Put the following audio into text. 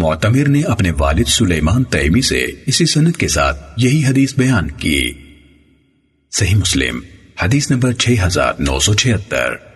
معتمر نے اپنے والد سلیمان تیمی سے اسی سنت کے ساتھ یہی حدیث بیان کی۔ صحیح مسلم، حدیث نمبر 6976